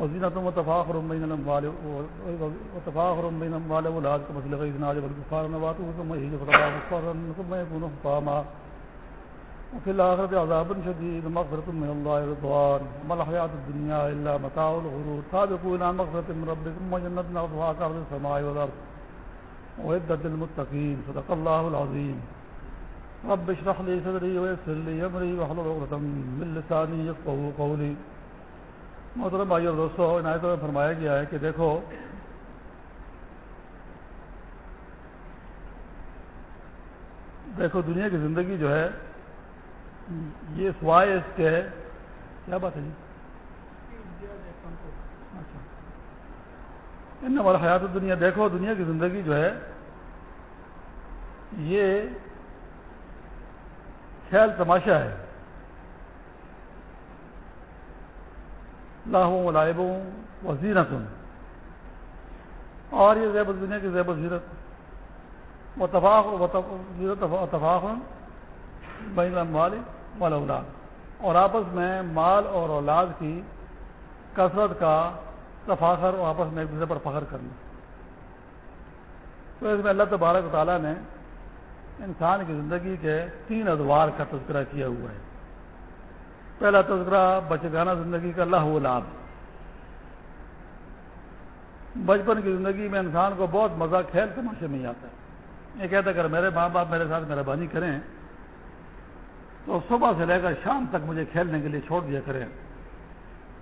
وزینت وتفاخر بین الاموال وتفاخر بین الاموال والاولاد كمثل غيث ناجب الكفار نباته ثم يهيج فتراه مصفرا ثم يكون حطاما وفي الآخرة عذاب شديد مغفرة من الله رضوان. ما الحياة الدنيا إلا متاع الغرور. سابقوا إلى مغفرة من ربكم وجنة عرضها كعرض السماء والأرض وعدة للمتقين صدق الله العظيم رب اشرح لي صدري ويسر لي أمري واحلل عقدة من لساني يفقهوا قولي محترم بھائی اور دوستوں عنایت میں فرمایا گیا ہے کہ دیکھو دیکھو دنیا کی زندگی جو ہے، یہ سوائے اس کے کیا بات ہے جی؟ اچھا۔ ان والا حیات دنیا دیکھو دنیا کی زندگی جو ہے، یہ خیال تماشا ہے۔ لاہوں لائبوں وزیرت اور یہ زیب دنیا کی زیب زیرت و تفاق و تفاق بین المال اولاد اور آپس میں مال اور اولاد کی کثرت کا تفاخر اور آپس میں ایک دوسرے پر فخر کرنا۔ تو اس میں اللہ تبارک تعالیٰ نے انسان کی زندگی کے تین ادوار کا تذکرہ کیا ہوا ہے۔ پہلا تذکرہ بچگانہ زندگی کا اللہ لاب بچپن کی زندگی میں انسان کو بہت مزہ کھیل تماشے میں ہی آتا ہے۔ یہ کہتا ہے اگر میرے ماں باپ میرے ساتھ مہربانی کریں، تو صبح سے لے کر شام تک مجھے کھیلنے کے لیے چھوڑ دیا کریں۔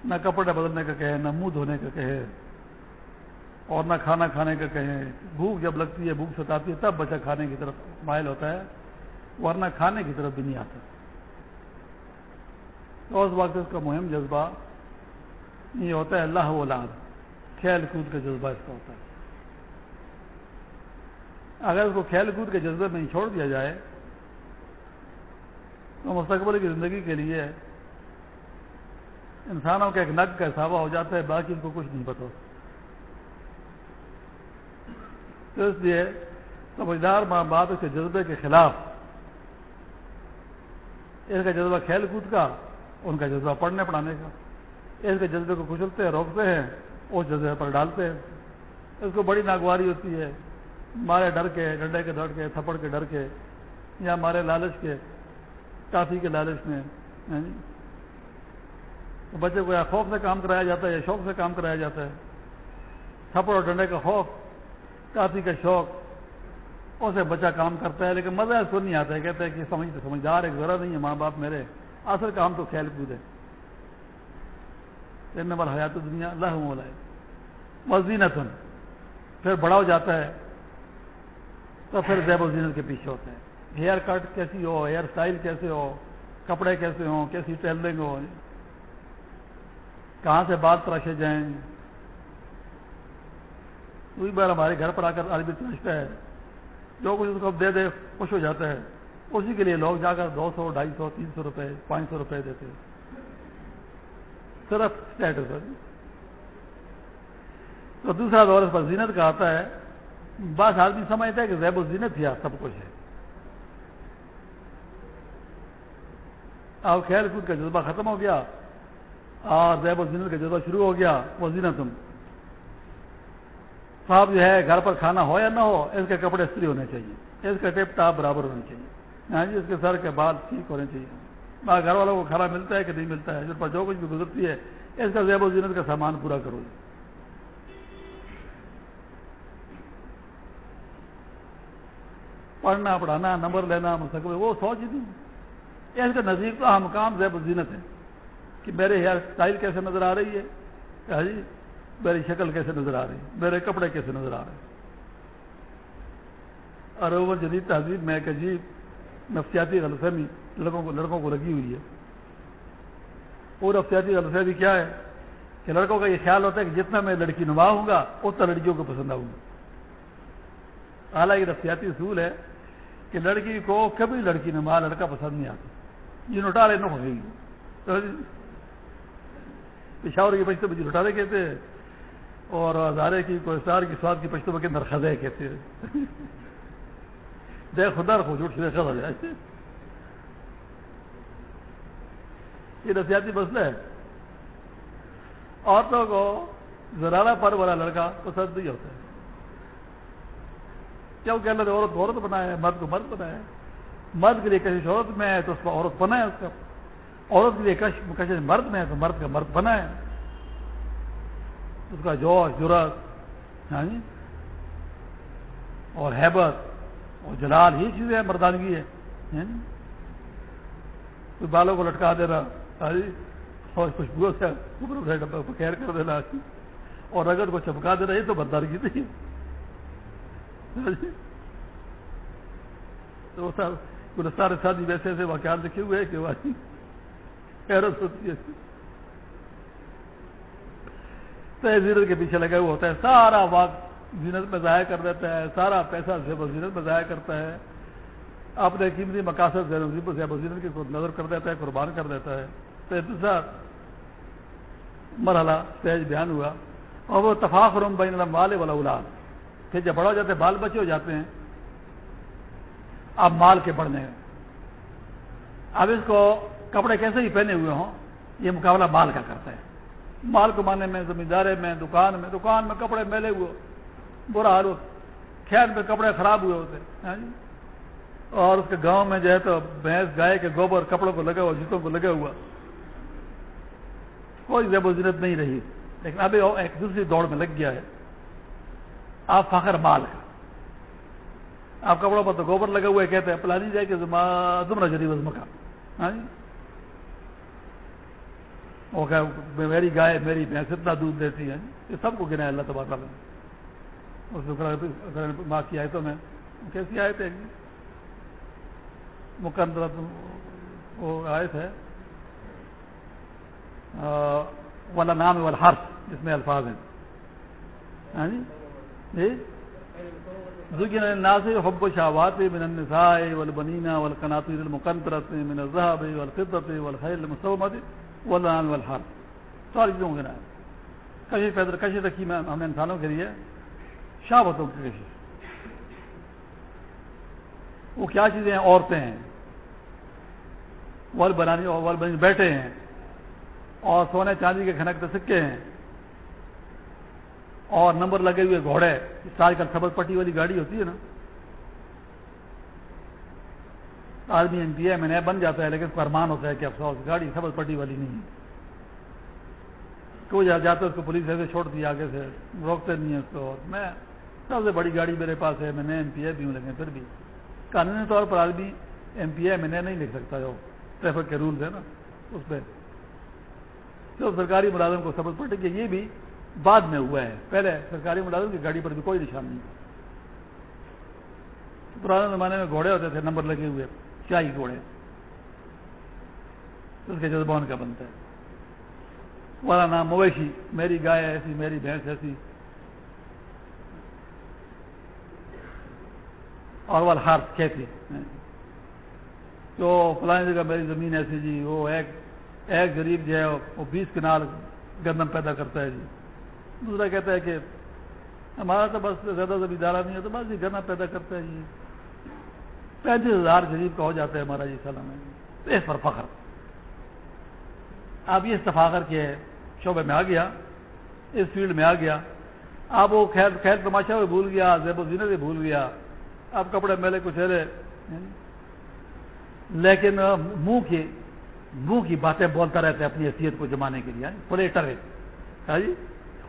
نہ کپڑے بدلنے کا کہے نہ منہ دھونے کا کہے اور نہ کھانا کھانے کا کہیں۔ بھوک جب لگتی ہے، بھوک ستاتی ہے، تب بچہ کھانے کی طرف مائل ہوتا ہے، ورنہ کھانے کی طرف بھی نہیں آتا۔ تو اس وقت اس کا مہم جذبہ یہ ہوتا ہے اللہ اولاد، کھیل کود کا جذبہ اس کا ہوتا ہے۔ اگر اس کو کھیل کود کے جذبے میں ہی چھوڑ دیا جائے، تو مستقبل کی زندگی کے لیے انسانوں کا ایک نگ کا حسابہ ہو جاتا ہے، باقی ان کو کچھ نہیں پتا۔ تو اس لیے سمجھدار ماں باپ اس کے جذبے کے خلاف، اس کا جذبہ کھیل کود کا ان کا جذبہ پڑھنے پڑھانے کا۔ اس کے جذبے کو کچلتے ہیں، روکتے ہیں، اس جذبے پر ڈالتے ہیں۔ اس کو بڑی ناگواری ہوتی ہے۔ مارے ڈر کے، ڈنڈے کے ڈر کے، تھپڑ کے ڈر کے، یا مارے لالچ کے، کافی کے لالچ میں یعنی بچے کو یا خوف سے کام کرایا جاتا ہے یا شوق سے کام کرایا جاتا ہے۔ تھپڑ اور ڈنڈے کا خوف، کافی کا شوق، اسے بچہ کام کرتا ہے، لیکن مزہ اس کو نہیں آتا ہے۔ کہتے ہیں کہ سمجھ سمجھدار ایک ضرورت نہیں ہے، ماں باپ میرے۔ اصل کام تو کھیل کود ہے والا حیات دنیا اللہ مولا ہے۔ وزینت پھر بڑا ہو جاتا ہے۔ تو پھر زیب و زینت کے پیچھے ہوتا ہے ہیئر کٹ کیسی ہو؟ ہیئر اسٹائل کیسے ہو؟ کپڑے کیسے ہوں؟ کیسی ٹیلرنگ ہو؟ کہاں سے بات تراشے جائیں؟ کوئی بار ہمارے گھر پر آ کر آدمی تراشتا ہے۔ جو کچھ اس کو دے دے، خوش ہو جاتا ہے۔ اسی کے لیے لوگ جا کر دو سو، ڈھائی سو، تین سو روپے، پانچ سو روپے دیتے صرف اسٹیٹس تو دوسرا دور اس پر زینت کا آتا ہے۔ بس آدمی سمجھتا ہے کہ زیب و زینت ہی سب کچھ ہے۔ اب خیر کود کا جذبہ ختم ہو گیا۔ اور زیب و زینت کا جذبہ شروع ہو گیا۔ وہ زینت صاحب جو ہے، گھر پر کھانا ہو یا نہ ہو، اس کے کپڑے استری ہونے چاہیے۔ اس کا ٹیپ ٹاپ برابر ہونے چاہیے۔ ہاں جی اس کے سر کے بال ٹھیک ہونے چاہیے۔ گھر والوں کو کھانا ملتا ہے کہ نہیں ملتا ہے؟ جس پر جو کچھ بھی گزرتی ہے، اس کا زیب و زینت کا سامان پورا کرو۔ پڑھنا، پڑھانا، نمبر لینا، مستقبل، وہ سوچ ہی نہیں اس کا نزدیک تو ہم کام زیب و زینت ہے کہ میرے ہیئر اسٹائل کیسے نظر آ رہی ہے؟ ہاں جی میری شکل کیسے نظر آ رہی میرے کپڑے کیسے نظر آ رہے اور وہ جدید تہذیب میں ایک عجیب نفسیاتی غلط فہمی لڑکوں کو لڑکوں کو لگی ہوئی ہے۔ وہ نفسیاتی غلط فہمی کیا ہے؟ کہ لڑکوں کا یہ خیال ہوتا ہے کہ جتنا میں لڑکی نما ہوں گا، اتنا لڑکیوں کو پسند آؤں گا۔ حالانکہ نفسیاتی اصول ہے کہ لڑکی کو کبھی لڑکی نما، لڑکا پسند نہیں آتا۔ یہ نٹا رہے نو گی۔ پشاور کی پشتو بجے لٹارے کہتے ہیں اور ہزارے کی کوستار کی سواد کی پشتوں کے اندر خزے کہتے ہیں۔ دے خدا رکھو، جھوٹ سے خزا جائے۔ یہ نفسیاتی مسئلہ ہے عورتوں کو زرارہ پر والا لڑکا پسند نہیں ہوتا۔ ہے کیا وہ کہ اللہ نے عورت عورت بنایا ہے، مرد کو مرد بنایا ہے۔ مرد کے لیے کشش عورت میں ہے، تو اس کو عورت بنا ہے اس کا۔ عورت کے لیے کشش مرد میں ہے، تو مرد کا مرد بنا ہے اس کا جوش جرت یعنی، اور حیبت۔ اور جلال یہ چیزیں ہیں، مردانگی ہے۔ یعنی کوئی بالوں کو لٹکا دینا ہاں جی، اور خوشبو سے خیر کر دینا ہاں جی۔ اور اگر کو چمکا دینا یہ تو مردانگی نہیں ہاں جی۔ تو سارے شادی ویسے ایسے واقعات لکھے ہوئے کہ حیرت ہوتی ہے۔ زینت کے پیچھے لگا ہوا ہوتا ہے، سارا وقت زینت میں ضائع کر دیتا ہے، سارا پیسہ زیب و زینت میں ضائع کرتا ہے۔ اپنے قیمتی مقاصد زینت کی نظر کر دیتا ہے، قربان کر دیتا ہے۔ تو دوسرا مرحلہ اسٹیج بیان ہوا۔ اور وہ تفاق روم بین المال والا اولاد پھر جب بڑا ہو جاتے بال بچے ہو جاتے ہیں۔ اب مال کے بڑھنے اب اس کو کپڑے کیسے ہی پہنے ہوئے ہوں، یہ مقابلہ مال کا کرتا ہے۔ مال کمانے میں، زمیندارے میں، دکان میں دکان میں کپڑے میلے ہوئے۔ برا حال ہو۔ کھیت میں کپڑے خراب ہوئے ہوتے ہاں جی۔ اور اس کے گاؤں میں جو ہے تو بھینس، گائے کے گوبر کپڑوں کو لگا ہوا، جوتوں کو لگا ہوا۔ کوئی زیب و زینت نہیں رہی۔ لیکن ابھی ایک دوسری دوڑ میں لگ گیا ہے۔ آپ فخر مال ہے آپ کپڑوں پر تو گوبر لگے ہوئے کہتے ہیں، پلانی جائے کہ زمرہ جری وزم کا۔ ہاں جی۔ وہ کہ میری گائے، میری بھینس اتنا دودھ دیتی ہے۔ یہ سب کو گنا اللہ تبادلہ اس ماں کی آیتوں میں کیسی آیت ہے؟ مقدر وہ آیت ہے۔ والا نام والا حرف جس میں الفاظ ہیں۔ ہاں جی؟, جی؟ ذکر الناس حب شهوات من النساء والبنين والقناطير المقنطرة من الذهب والفضة والخيل المسومة والان والحرب ساری چیزوں کے نام کشش پیدر کشش رکھی ہم نے انسانوں کے لیے شہوتوں کی کشش وہ کیا چیزیں ہیں؟ عورتیں ہیں۔ ول بنانی ول بنی بیٹھے ہیں۔ اور سونے چاندی کے کھنکتے سکے ہیں۔ اور نمبر لگے ہوئے گھوڑے۔ آج کل خبر پٹی والی گاڑی ہوتی ہے نا۔ آدمی ایم پی اے میں نیا بن جاتا ہے، لیکن اس کو ارمان ہوتا ہے کہ افسوس، گاڑی خبر پٹی والی نہیں ہے۔ تو جاتا اس کو پولیس ایسے چھوڑ دی آگے سے، روکتے نہیں ہیں اس کو۔ میں سب سے بڑی گاڑی میرے پاس ہے، میں نے ایم پی اے بھی ہوں، لیکن پھر بھی قانونی طور پر آدمی ایم پی اے میں نے نہیں لکھ سکتا، جو ٹریفک کے رولز ہے نا، اس پہ تو سرکاری ملازم کو سبز پٹے کہ یہ بھی بعد میں ہوا ہے، پہلے سرکاری ملازم کی گاڑی پر بھی کوئی نشان نہیں۔ پرانے زمانے میں گھوڑے ہوتے تھے، نمبر لگے ہوئے کیا ہی گھوڑے۔ اس کے جذبان کا بنتا ہے۔ والا نام مویشی، میری گائے ایسی، میری بھینس ایسی اور وہ ہار کہتے تو فلانی جگہ میری زمین ایسی جی وہ ایک ایک غریب جو ہے، وہ بیس کنال گندم پیدا کرتا ہے جی۔ دوسرا کہتا ہے کہ ہمارا تو بس زیادہ زمیندارہ نہیں ہے، تو بس یہ گنا پیدا کرتا ہے جی۔ پینتیس ہزار غریب کا ہو جاتا ہے ہمارا جی سالہ میں۔ اس پر فخر۔ اب یہ استفاخر کے شعبے میں آ گیا، اس فیلڈ میں آ گیا۔ اب وہ خیر خیر تماشا بھی بھول گیا، زیب و زینت بھی بھول گیا۔ اب کپڑے میلے کچھ یعنی، لیکن منہ کی منہ کی باتیں بولتا رہتا ہے اپنی حیثیت کو جمانے کے لیے یعنی، پلیٹر ہے جی؟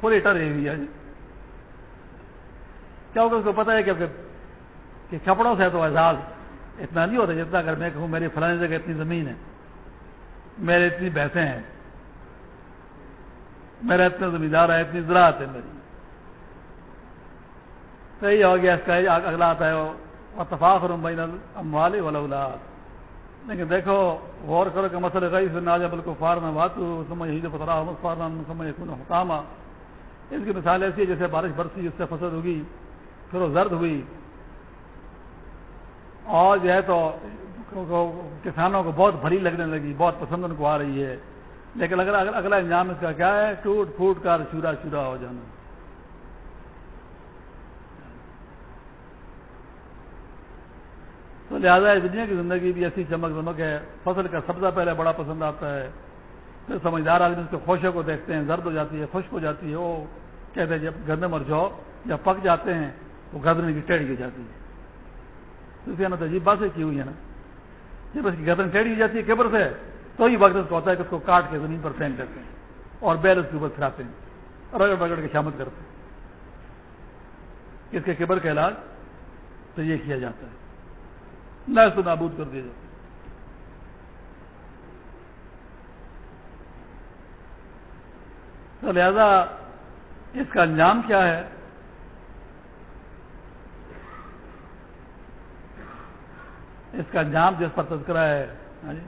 پلیٹر ہے جی کیا ہوگا اس کو پتا ہے کہ کپڑوں سے تو اعزاز اتنا نہیں ہوتا جتنا اگر میں کہوں میری فلانی جگہ اتنی زمین ہے، میرے اتنی بھینسیں ہیں، میرا اتنے زمیندار ہے، اتنی زراعت ہے میری۔ صحیح ہو گیا، اس کا اگلا آتا ہے، وہ تفاق بین المال والاولاد لیکن دیکھو، غور کرو کہ مسئلہ گئی سے ناجب کو فارن واتو سمجھ ہی فترا فارن سمجھ خون حکامہ اس کی مثال ایسی ہے جیسے بارش برسی، اس سے فصل ہوگی، پھر وہ زرد ہوئی۔ اور جو ہے تو کسانوں کو بہت بھری لگنے لگی، بہت پسند ان کو آ رہی ہے۔ لیکن اگر اگلا انجام اس کا کیا ہے؟ ٹوٹ پھوٹ کر چورا چورا ہو جانا۔ تو لہٰذا دنیا کی زندگی بھی ایسی چمک دمک ہے۔ فصل کا سبزہ پہلے بڑا پسند آتا ہے، پھر سمجھدار آدمی اس کے خوشے کو دیکھتے ہیں، زرد ہو جاتی ہے، خشک ہو جاتی ہے وہ کہتے ہیں جب گندے مر جاؤ جب پک جاتے ہیں، وہ گردن کی ٹیڑھی ہو جاتی ہے۔ تو اس نا تو عجیب بات کی ہوئی ہے نا۔ جب اس کی گردن ٹیڑھی ہو جاتی ہے کیبر سے، تو ہی وقت اس کو ہوتا ہے کہ اس کو کاٹ کے زمین پر پھینک دیتے ہیں اور بیل اس کے اوپر پھراتے ہیں، رگڑ رگڑ کے شامت کرتے ہیں۔ اس کے کیبر کا علاج تو یہ کیا جاتا ہے۔ نہ نابود کر دیا جاتا تو لہذا اس کا انجام کیا ہے؟ اس کا انجام جس پر تذکرہ ہے ہاں جی،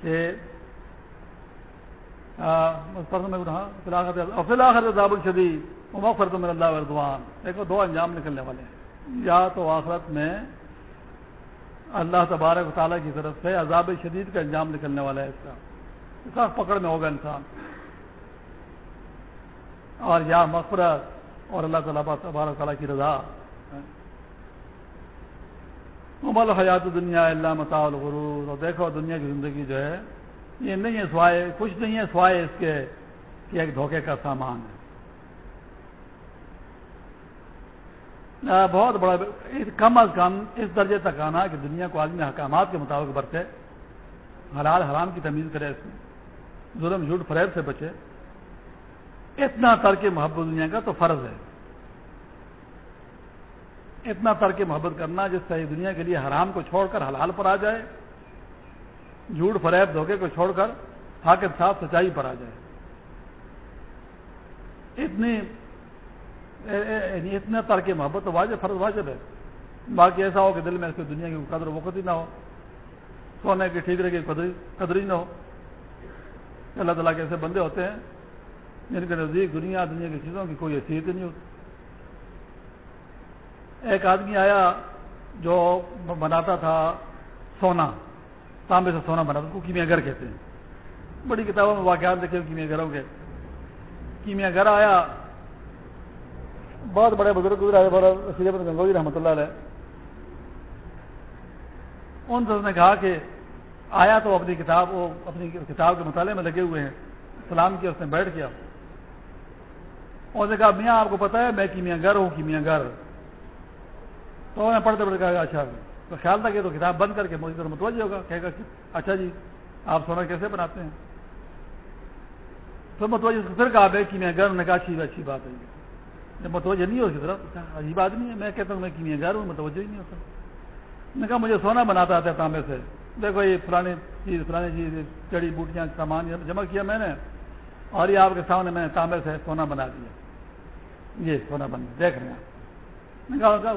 کہ عذاب الشدید مغفرت من اللہ وردوان دیکھو دو انجام نکلنے والے ہیں۔ یا تو آخرت میں اللہ تبارک و تعالیٰ کی طرف سے عذاب شدید کا انجام نکلنے والا ہے اس کا۔ اس پکڑ میں ہوگا انسان۔ اور یا مغفرت اور اللہ تعالیٰ تبارک تعالیٰ کی رضا۔ مبل حیات دنیا اللہ متا الغرور۔ اور دیکھو دنیا کی زندگی جو ہے، یہ نہیں ہے سوائے، کچھ نہیں ہے سوائے اس کے کہ ایک دھوکے کا سامان ہے۔ بہت بڑا کم از کم اس درجے تک آنا کہ دنیا کو آدمی حکامات کے مطابق برتے، حلال حرام کی تمیز کرے، اس میں ظلم جھوٹ فریب سے بچے۔ اتنا ترک محبت دنیا کا تو فرض ہے۔ اتنا ترک محبت کرنا جس سے دنیا کے لیے حرام کو چھوڑ کر حلال پر آ جائے، جھوٹ فریب دھوکے کو چھوڑ کر، حاکم صاف سچائی پر آ جائے۔ اتنی یعنی اتنا ترک محبت تو واجب، فرض واجب ہے۔ باقی ایسا ہو کہ دل میں اس دنیا کی قدر وقت ہی نہ ہو۔ سونے کی ٹھیک رہے قدر ہی نہ ہو۔ اللہ تعالیٰ کے ایسے بندے ہوتے ہیں جن کے نزدیک دنیا دنیا کی چیزوں کی کوئی حیثیت نہیں ہوتی۔ ایک آدمی آیا جو بناتا تھا سونا، تانبے سے سونا بناتا اس کو کیمیا گھر کہتے ہیں۔ بڑی کتابوں میں واقعات دیکھے، کیمیا گھروں کے۔ کیمیا گھر آیا بہت بڑے بزرگ گزرا گنگوئی رحمۃ اللہ علیہ۔ ان نے کہا کہ آیا تو اپنی کتاب، وہ اپنی کتاب کے مطالعے میں لگے ہوئے ہیں، سلام کیا، اس نے بیٹھ کیا۔ اس نے کہا، میاں، آپ کو پتا ہے، میں کیمیا گھر ہوں، کیمیا گھر۔ تو میں پڑھتے پڑھتے کہا اچھا تو خیال تھا کہ تو کتاب بند کر کے مجھے طرح متوجہ ہوگا۔ کہے گا اچھا جی آپ سونا کیسے بناتے ہیں؟ تو متوجہ، پھر کہا بھائی کیمیا گھر نے کہا، اچھی اچھی بات ہے۔ متوجہ نہیں ہو اسی طرح عجیب آدمی ہے، میں کہتا ہوں، میں کیمیا گھر ہوں، متوجہ ہی نہیں ہوتا نے کہا، مجھے سونا بناتا آتا ہے تانبے سے۔ دیکھو، یہ فلانی چیز فلانی چیز، چڑی بوٹیاں، سامان جمع کیا میں نے۔ اور یہ آپ کے سامنے میں نے تانبے سے سونا بنا دیا۔ یہ سونا بن دیکھ رہے ہیں کہا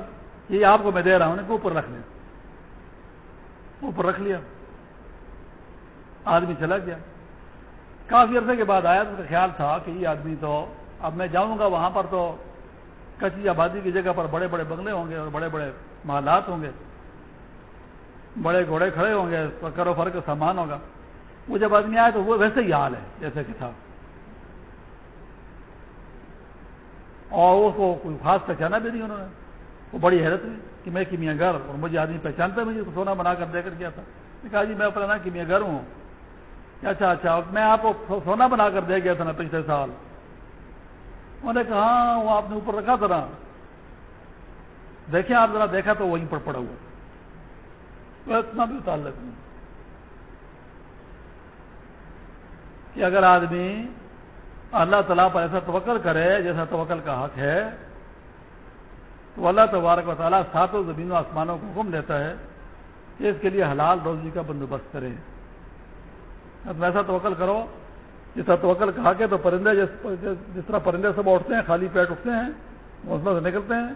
یہ آپ کو میں دے رہا ہوں اوپر رکھ لیں اوپر رکھ لیا۔ آدمی چلا گیا۔ کافی عرصے کے بعد آیا تو خیال تھا کہ یہ آدمی تو اب میں جاؤں گا وہاں پر تو کچی آبادی کی جگہ پر بڑے بڑے بنگلے ہوں گے اور بڑے بڑے محلات ہوں گے، بڑے گھوڑے کھڑے ہوں گے کرو فر کا سامان ہوگا۔ وہ جب آدمی آئے تو وہ ویسے ہی حال ہے، جیسے کہ تھا۔ اور اس کو کوئی خاص پہچانا بھی نہیں انہوں نے۔ وہ بڑی حیرت ہوئی کہ میں کیمیا گھر، اور مجھے آدمی پہچانتا مجھے سونا بنا کر دے کر گیا تھا۔ کہا جی میں اپنا کیمیا گھر ہوں۔ اچھا اچھا میں آپ کو سونا بنا کر دے گیا تھا نا پچھلے سال۔ انہوں نے کہا ہاں، وہ آپ نے اوپر رکھا تھا نا۔ دیکھیں آپ ذرا دیکھا تو وہیں پر پڑا ہوا۔ اتنا بھی تعلق نہیں کہ اگر آدمی اللہ تعالیٰ پر ایسا توکل کرے جیسا توکل کا حق ہے تو اللہ تبارک و تعالیٰ ساتوں زمین و آسمانوں کو حکم دیتا ہے کہ اس کے لیے حلال روزی کا بندوبست کرے اب ایسا توکل کرو جس طرح توکل کھا کے تو پرندے جس طرح پرندے سب اٹھتے ہیں، خالی پیٹ اٹھتے ہیں، موسم سے نکلتے ہیں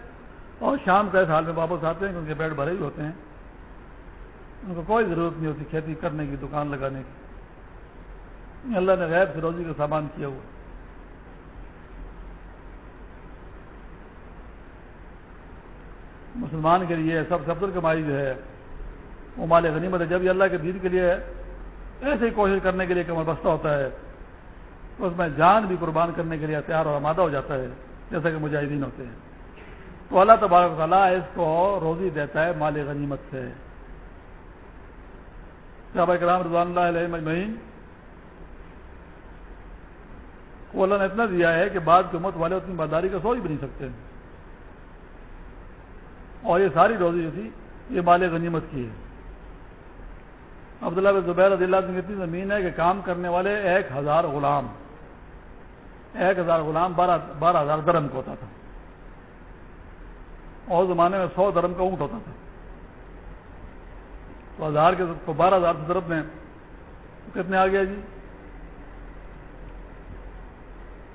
اور شام کا اس حال میں واپس آتے ہیں کہ ان کے پیٹ بھرے ہی ہوتے ہیں۔ ان کو کوئی ضرورت نہیں ہوتی کھیتی کرنے کی، دکان لگانے کی۔ اللہ نے غیر سے روزی کا سامان کیا ہوا۔ مسلمان کے لیے سب سب کمائی جو ہے، وہ مال غنیمت ہے۔ جب یہ اللہ کے دین کے لیے ایسے ہی کوشش کرنے کے لیے کمر بستہ ہوتا ہے اس میں جان بھی قربان کرنے کے لیے تیار اور آمادہ ہو جاتا ہے، جیسا کہ مجاہدین ہوتے ہیں۔ تو اللہ تبارک تعالیٰ اس کو روزی دیتا ہے، مال غنیمت سے۔ صحابہ کرام رضوان اللہ علیہ مجمعین، کو اللہ نے اتنا دیا ہے کہ بعد کی امت والے اتنی باداری کا سوچ بھی نہیں سکتے۔ اور یہ ساری روزی جو تھی، یہ مال غنیمت کی ہے۔ عبداللہ بن زبیر رضی اللہ اتنی زمین ہے کہ کام کرنے والے ایک ہزار غلام۔ ایک ہزار غلام بارہ بارہ ہزار درم کا ہوتا تھا۔ اور زمانے میں سو درم کا اونٹ ہوتا تھا۔ تو ہزار کے تو بارہ ہزار سے درب میں کتنے آ گیا جی؟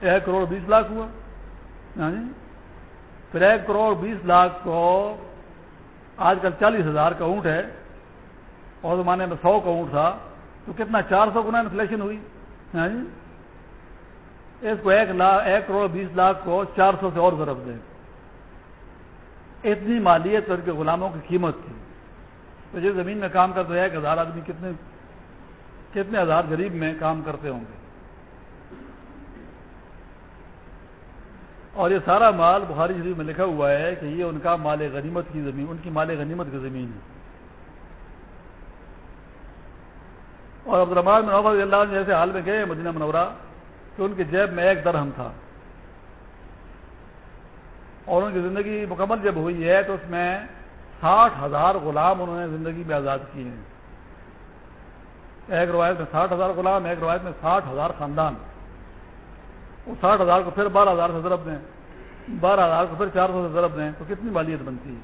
ایک کروڑ بیس لاکھ ہوا۔ ہاں جی؟ پھر ایک کروڑ بیس لاکھ کو آج کل چالیس ہزار کا اونٹ ہے۔ اور زمانے میں سو کا اونٹ تھا۔ تو کتنا؟ چار سو گنا انفلیشن ہوئی۔ ہاں جی؟ اس کو ایک لاکھ ایک کروڑ بیس لاکھ کو چار سو سے اور ضرب دیں اتنی مالیت ان کے غلاموں کی قیمت تھی۔ تو جس زمین میں کام کرتے ایک ہزار آدمی کتنے کتنے ہزار غریب میں کام کرتے ہوں گے؟ اور یہ سارا مال بخاری شریف میں لکھا ہوا ہے کہ یہ ان کا مال غنیمت کی زمین ان کی مال غنیمت کی زمین ہے۔ اور عبد الرحمان محمد اللہ جیسے حال میں گئے مدینہ منورہ۔ کہ ان کی جیب میں ایک درہم تھا اور ان کی زندگی مکمل جب ہوئی ہے تو اس میں ساٹھ ہزار غلام انہوں نے زندگی میں آزاد کیے ہیں۔ ایک روایت میں ساٹھ ہزار غلام، ایک روایت میں ساٹھ ہزار خاندان۔ وہ ساٹھ ہزار کو پھر بارہ ہزار سے ضرب دیں بارہ ہزار کو پھر چار سو سے ضرب دیں تو کتنی مالیت بنتی ہے؟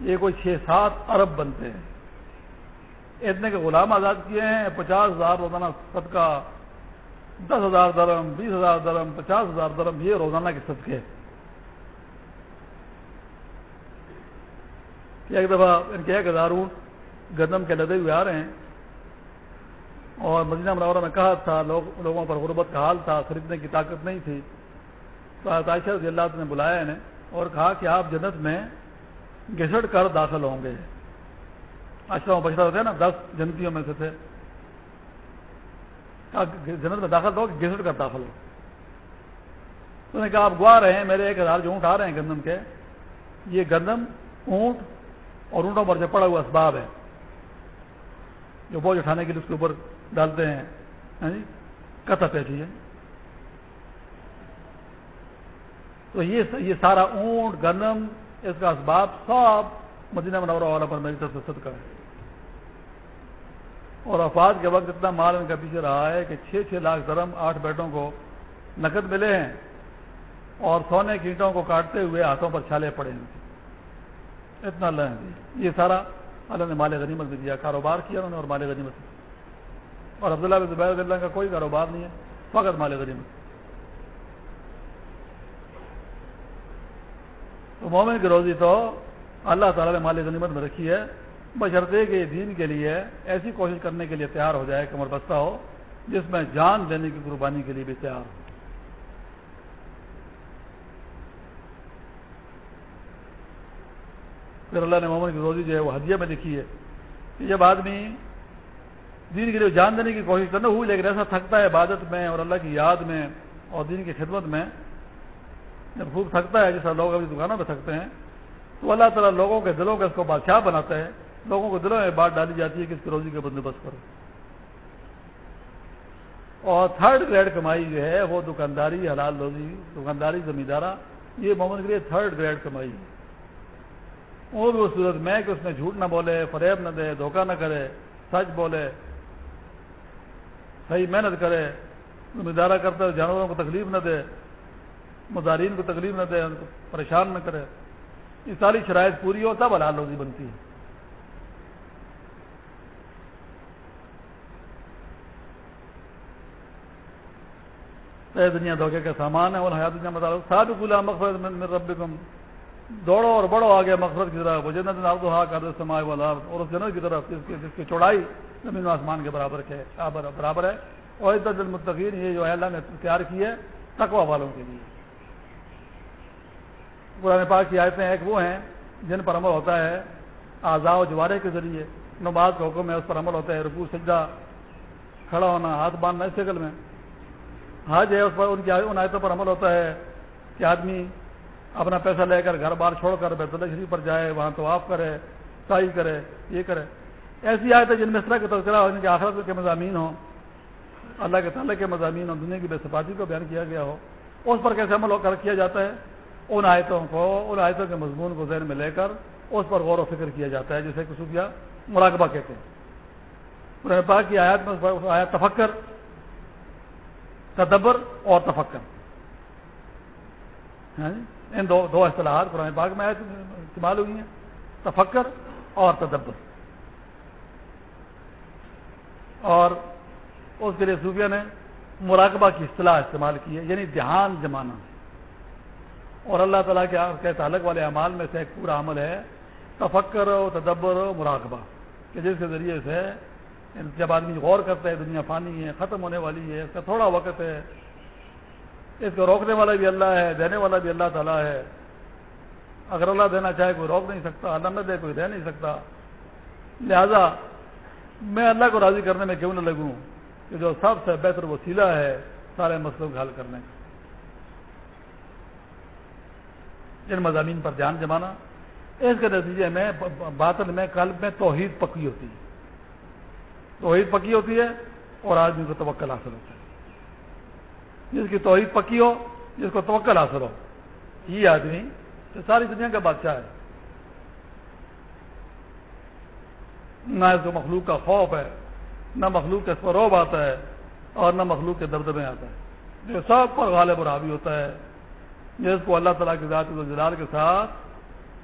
یہ کوئی چھ سات ارب بنتے ہیں۔ اتنے کے غلام آزاد کیے ہیں، پچاس ہزار روزانہ صدقہ، دس ہزار درم بیس ہزار درم پچاس ہزار درم یہ روزانہ کے صدقے۔ ایک دفعہ ان کے ایک ہزار اونٹ گندم کے لدے ہوئے آ رہے ہیں۔ اور مدینہ منورہ میں کہا تھا، لوگ لوگوں پر غربت کا حال تھا، خریدنے کی طاقت نہیں تھی۔ تو عائشہ رضی اللہ نے بلایا انہیں اور کہا کہ آپ جنت میں گھسٹ کر داخل ہوں گے۔ اچھا، اشرا بچڑا ہوتے ہیں نا، دس جنتیوں میں سے تھے۔ جنت میں داخل ہو گھسٹ کر داخل ہو۔ تو نے کہا، آپ گوا رہے ہیں، میرے ایک ہزار جو اونٹ آ رہے ہیں گندم کے، یہ گندم اونٹ اور اونٹوں پر جو پڑا ہوا اسباب ہے، جو بوجھ اٹھانے کے لیے اس کے اوپر ڈالتے ہیں ہاں جی کتا پیسی ہے۔ تو یہ سارا اونٹ، گندم، اس کا اسباب سب مدینہ منورہ والا پر میری طرف سے صدقہ ہے۔ اور افاد کے وقت اتنا مال ان کا پیچھے رہا ہے کہ چھ چھ لاکھ درم آٹھ بیٹوں کو نقد ملے ہیں اور سونے کی اینٹوں کو کاٹتے ہوئے ہاتھوں پر چھالے پڑے ہیں۔ اتنا اللہ نے یہ سارا اللہ نے مال غنیمت بھی دیا، کاروبار کیا انہوں نے اور مال غنیمت اور عبداللہ بن زبیر اللہ کا کوئی کاروبار نہیں ہے، فقط مال غنیمت۔ تو مومن کی روزی تو اللہ تعالیٰ نے مال غنیمت میں رکھی ہے۔ بشرطے کے دین کے لیے ایسی کوشش کرنے کے لیے تیار ہو جائے کمر بستہ ہو، جس میں جان دینے کی قربانی کے لیے بھی تیار ہو۔ پھر اللہ نے محمد کی روزی جو ہے وہ ہدیہ میں لکھی ہے کہ جب آدمی دین کے لیے جان دینے کی کوشش کرنا ہوئی، لیکن ایسا تھکتا ہے عبادت میں اور اللہ کی یاد میں اور دین کی خدمت میں۔ جب خوب تھکتا ہے، جیسا لوگ ابھی دکانوں پہ تھکتے ہیں تو اللہ تعالیٰ لوگوں کے دلوں کا اس کو بادشاہ بناتا ہے، لوگوں کو دلوں میں بات ڈالی جاتی ہے کہ اس کی روزی کا بندوبست کرو۔ اور تھرڈ گریڈ کمائی جو ہے، وہ دکانداری، حلال روزی، دکانداری، زمیندارہ، یہ محمد کے لیے تھرڈ گریڈ کمائی ہے۔ وہ بھی اس صورت میں کہ اس میں جھوٹ نہ بولے، فریب نہ دے، دھوکہ نہ کرے، سچ بولے، صحیح محنت کرے، زمیندارہ کرتے جانوروں کو تکلیف نہ دے، مزارین کو تکلیف نہ دے، ان کو پریشان نہ کرے۔ یہ ساری شرائط پوری ہو، تب حلال روزی بنتی ہے۔ دنیا دھوکے کا سامان ہے اور حیات دنیا بتا مطالعہ ساتھ مقصد میں رب تم دوڑو اور بڑو آگے مقصد کی طرف۔ وجہ نہ آپ دہا کر سمائے والا اور اس جنت کی طرف، جس کی جس کی چوڑائی زمین آسمان کے برابر کے برابر ہے۔ اور عزت المتقین یہ جو اللہ نے تیار کی ہے تقوا والوں کے لیے۔ قرآن پاک کی آیتیں ایک وہ ہیں جن پر عمل ہوتا ہے اعضاء و جوارے کے ذریعے۔ نماز کا حکم ہے اس پر عمل ہوتا ہے رکو سجدہ، کھڑا ہونا، ہاتھ باندھنا اس شکل میں۔ حج ہے، اس پر ان کی ان آیتوں پر عمل ہوتا ہے کہ آدمی اپنا پیسہ لے کر گھر بار چھوڑ کر بیت اللہ شریف پر جائے، وہاں تو آف کرے سائی کرے، یہ کرے۔ ایسی آیت ہے جن میں اس طرح کا تذکرہ ہو جن کے آخرت کے مضامین ہوں، اللہ کے تعالیٰ کے مضامین ہوں، دنیا کی بے صفاتی کو بیان کیا گیا ہو، اس پر کیسے عمل کر کیا جاتا ہے؟ ان آیتوں کو، ان آیتوں کے مضمون کو ذہن میں لے کر اس پر غور و فکر کیا جاتا ہے، جسے کہ صوفیہ مراقبہ کہتے ہیں۔ قرآن پاک کی آیات میں آیات تفکر، تدبر اور تفکر۔ ہاں جی؟ ان دو دو اصطلاحات قرآن پاک میں آیت استعمال ہوئی ہیں، تفکر اور تدبر۔ اور اس کے لیے صوفیہ نے مراقبہ کی اصطلاح استعمال کی ہے یعنی دھیان جمانا۔ اور اللہ تعالیٰ کے تعلق والے اعمال میں سے ایک پورا عمل ہے تفکر و تدبر و مراقبہ، کہ جس کے ذریعے سے جب آدمی غور کرتا ہے، دنیا پانی ہے، ختم ہونے والی ہے، اس کا تھوڑا وقت ہے، اس کو روکنے والا بھی اللہ ہے، دینے والا بھی اللہ تعالیٰ ہے۔ اگر اللہ دینا چاہے، کوئی روک نہیں سکتا، اللہ نہ دے، کوئی دے نہیں سکتا۔ لہذا میں اللہ کو راضی کرنے میں کیوں نہ لگوں؟ کہ جو سب سے بہتر وسیلہ ہے، سارے مسئلوں کو حل کرنے کا۔ ان مضامین پر دھیان جمانا۔ اس کے نتیجے میں باطن میں قلب میں توحید پکی ہوتی ہے۔ توحید پکی ہوتی ہے اور آدمی کو توکل حاصل ہوتا ہے۔ جس کی توحید پکی ہو، جس کو توکل حاصل ہو، یہ آدمی تو ساری دنیا کا بادشاہ ہے۔ نہ اس کو مخلوق کا خوف ہے، نہ مخلوق اس پر آتا ہے اور نہ مخلوق کے درد میں آتا ہے جو سب پر غالب اور حاوی ہوتا ہے جس کو اللہ تعالیٰ کی ذات جلال کے ساتھ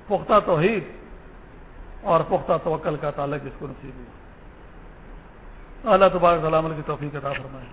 پختہ توحید اور پختہ توکل کا تعلق اس کو نصیب ہوا۔ اللہ تبارک سلام کی توفیق عطا فرمائے۔